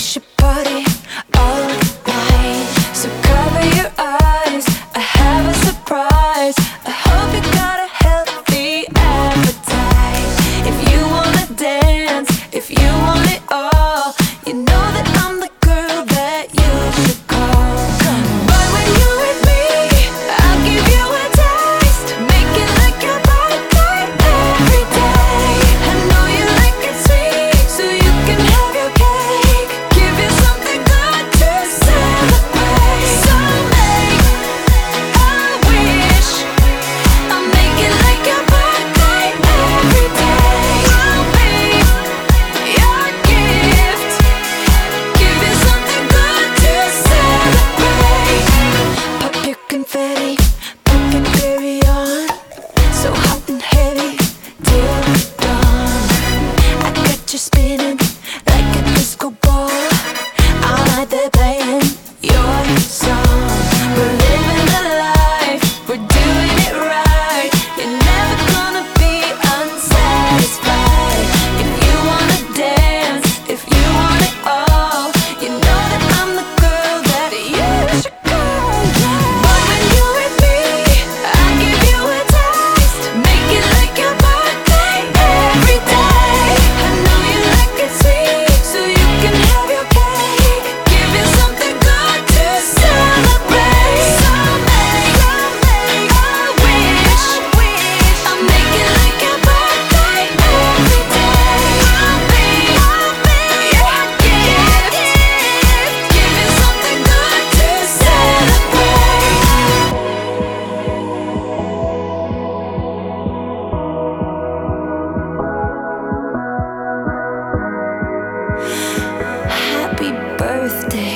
Worship at the place birthday.